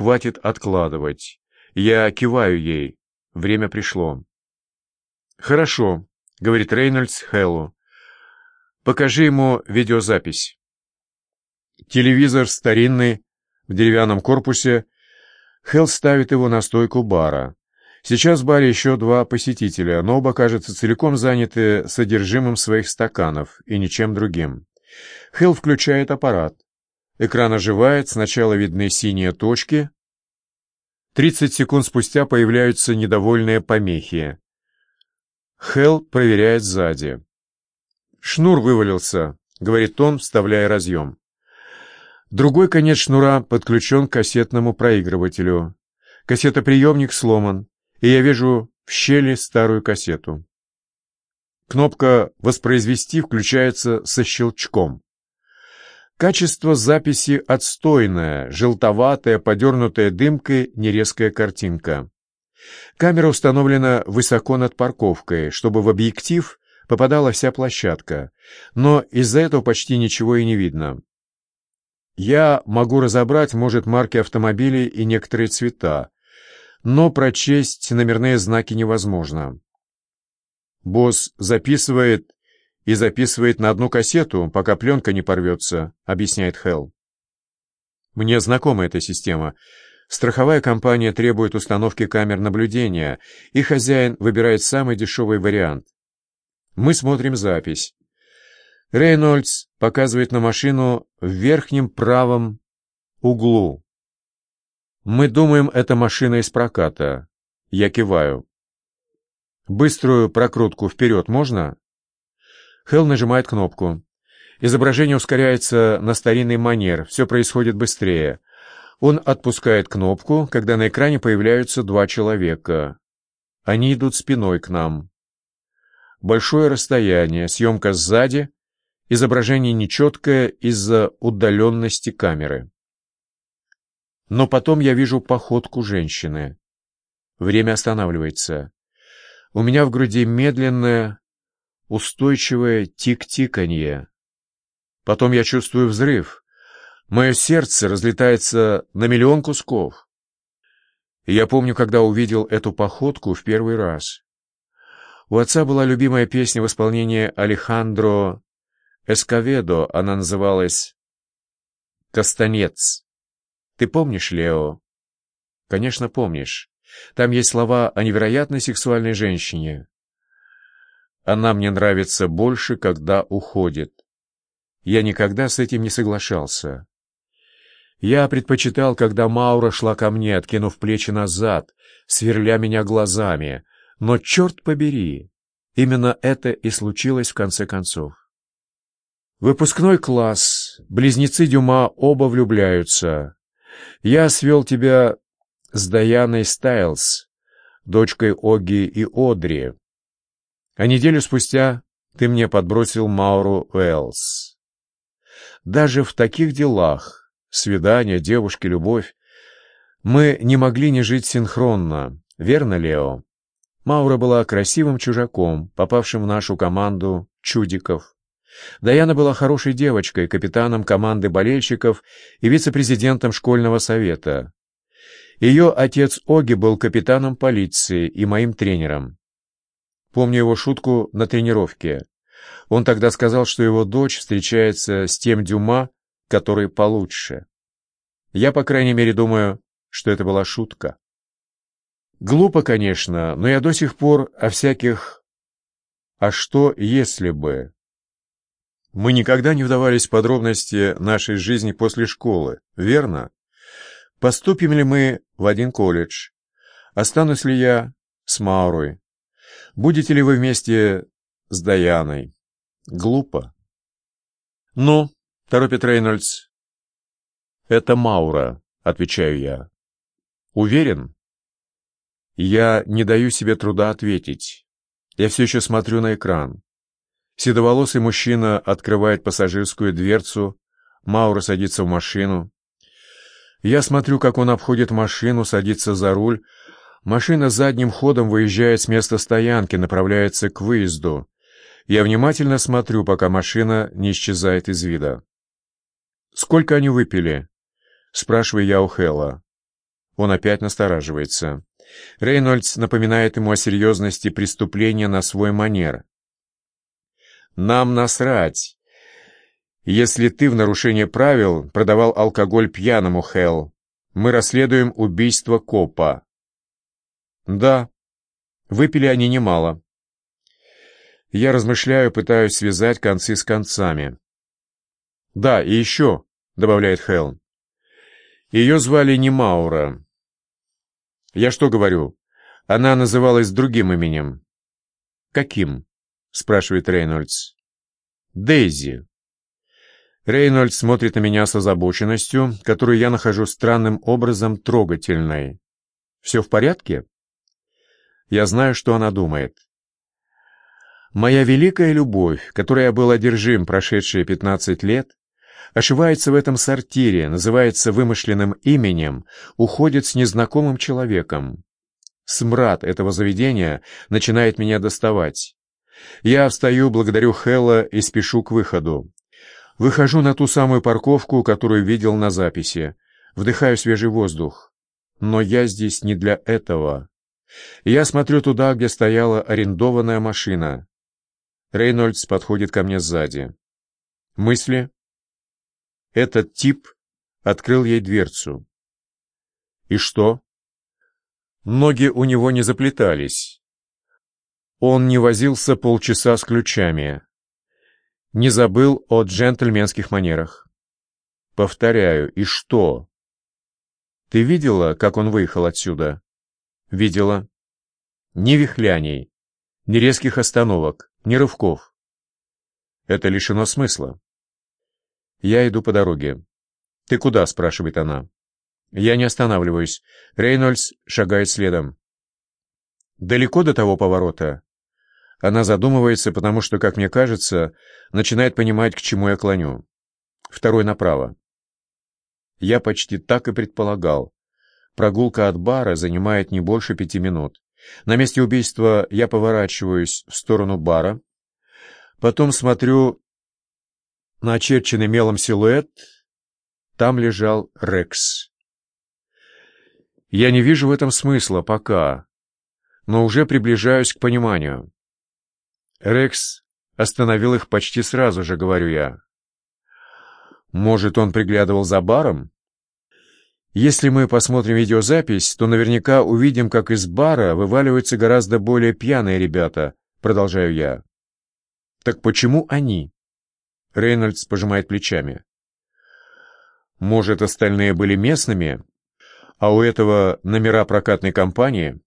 хватит откладывать. Я киваю ей. Время пришло. «Хорошо», — говорит Рейнольдс Хэллу. «Покажи ему видеозапись». Телевизор старинный, в деревянном корпусе. Хелл ставит его на стойку бара. Сейчас в баре еще два посетителя, но оба, кажется, целиком заняты содержимым своих стаканов и ничем другим. Хелл включает аппарат. Экран оживает, сначала видны синие точки. 30 секунд спустя появляются недовольные помехи. Хелл проверяет сзади. «Шнур вывалился», — говорит он, вставляя разъем. Другой конец шнура подключен к кассетному проигрывателю. Кассетоприемник сломан, и я вижу в щели старую кассету. Кнопка «Воспроизвести» включается со щелчком. Качество записи отстойное, желтоватая, подернутая дымкой нерезкая картинка. Камера установлена высоко над парковкой, чтобы в объектив попадала вся площадка, но из-за этого почти ничего и не видно. Я могу разобрать, может, марки автомобилей и некоторые цвета, но прочесть номерные знаки невозможно. Босс записывает и записывает на одну кассету, пока пленка не порвется», — объясняет Хелл. «Мне знакома эта система. Страховая компания требует установки камер наблюдения, и хозяин выбирает самый дешевый вариант. Мы смотрим запись. Рейнольдс показывает на машину в верхнем правом углу. Мы думаем, это машина из проката. Я киваю. Быструю прокрутку вперед можно? Хелл нажимает кнопку. Изображение ускоряется на старинный манер, все происходит быстрее. Он отпускает кнопку, когда на экране появляются два человека. Они идут спиной к нам. Большое расстояние, съемка сзади, изображение нечеткое из-за удаленности камеры. Но потом я вижу походку женщины. Время останавливается. У меня в груди медленное, устойчивое тик-тиканье. Потом я чувствую взрыв. Мое сердце разлетается на миллион кусков. Я помню, когда увидел эту походку в первый раз. У отца была любимая песня в исполнении Алехандро Эсковедо, она называлась «Кастанец». Ты помнишь, Лео? Конечно, помнишь. Там есть слова о невероятной сексуальной женщине. Она мне нравится больше, когда уходит. Я никогда с этим не соглашался. Я предпочитал, когда Маура шла ко мне, откинув плечи назад, сверля меня глазами. Но, черт побери, именно это и случилось в конце концов. Выпускной класс, близнецы Дюма оба влюбляются. Я свел тебя с Даяной Стайлз, дочкой Оги и Одри. А неделю спустя ты мне подбросил Мауру Уэллс. Даже в таких делах, свидания, девушки, любовь, мы не могли не жить синхронно, верно, Лео? Маура была красивым чужаком, попавшим в нашу команду чудиков. Даяна была хорошей девочкой, капитаном команды болельщиков и вице-президентом школьного совета. Ее отец Оги был капитаном полиции и моим тренером. Помню его шутку на тренировке. Он тогда сказал, что его дочь встречается с тем Дюма, который получше. Я, по крайней мере, думаю, что это была шутка. Глупо, конечно, но я до сих пор о всяких «а что, если бы?» Мы никогда не вдавались в подробности нашей жизни после школы, верно? Поступим ли мы в один колледж? Останусь ли я с Маурой? Будете ли вы вместе с Даяной? Глупо. Ну, торопит Рейнольдс. Это Маура, отвечаю я. Уверен? Я не даю себе труда ответить. Я все еще смотрю на экран. Седоволосый мужчина открывает пассажирскую дверцу, Маура садится в машину. Я смотрю, как он обходит машину, садится за руль, Машина задним ходом выезжает с места стоянки, направляется к выезду. Я внимательно смотрю, пока машина не исчезает из вида. «Сколько они выпили?» — спрашиваю я у Хэлла. Он опять настораживается. Рейнольдс напоминает ему о серьезности преступления на свой манер. «Нам насрать, если ты в нарушение правил продавал алкоголь пьяному, Хелл. Мы расследуем убийство копа». «Да, выпили они немало». Я размышляю, пытаюсь связать концы с концами. «Да, и еще», — добавляет Хелл. «Ее звали не Маура. Я что говорю? Она называлась другим именем. Каким? спрашивает Рейнольдс. Дейзи. Рейнольдс смотрит на меня с озабоченностью, которую я нахожу странным образом трогательной. Все в порядке? Я знаю, что она думает. Моя великая любовь, которой я был одержим прошедшие пятнадцать лет, ошивается в этом сортире, называется вымышленным именем, уходит с незнакомым человеком. Смрад этого заведения начинает меня доставать. Я встаю, благодарю Хэлла и спешу к выходу. Выхожу на ту самую парковку, которую видел на записи. Вдыхаю свежий воздух. Но я здесь не для этого. Я смотрю туда, где стояла арендованная машина. Рейнольдс подходит ко мне сзади. Мысли? Этот тип открыл ей дверцу. И что? Ноги у него не заплетались. Он не возился полчаса с ключами. Не забыл о джентльменских манерах. Повторяю, и что? Ты видела, как он выехал отсюда? Видела. Ни вихляний, ни резких остановок, ни рывков. Это лишено смысла. Я иду по дороге. «Ты куда?» — спрашивает она. Я не останавливаюсь. Рейнольдс шагает следом. «Далеко до того поворота?» Она задумывается, потому что, как мне кажется, начинает понимать, к чему я клоню. Второй направо. Я почти так и предполагал. Прогулка от бара занимает не больше пяти минут. На месте убийства я поворачиваюсь в сторону бара, потом смотрю на очерченный мелом силуэт, там лежал Рекс. Я не вижу в этом смысла пока, но уже приближаюсь к пониманию. Рекс остановил их почти сразу же, говорю я. Может, он приглядывал за баром? Если мы посмотрим видеозапись, то наверняка увидим, как из бара вываливаются гораздо более пьяные ребята, продолжаю я. Так почему они? Рейнольдс пожимает плечами. Может, остальные были местными, а у этого номера прокатной компании?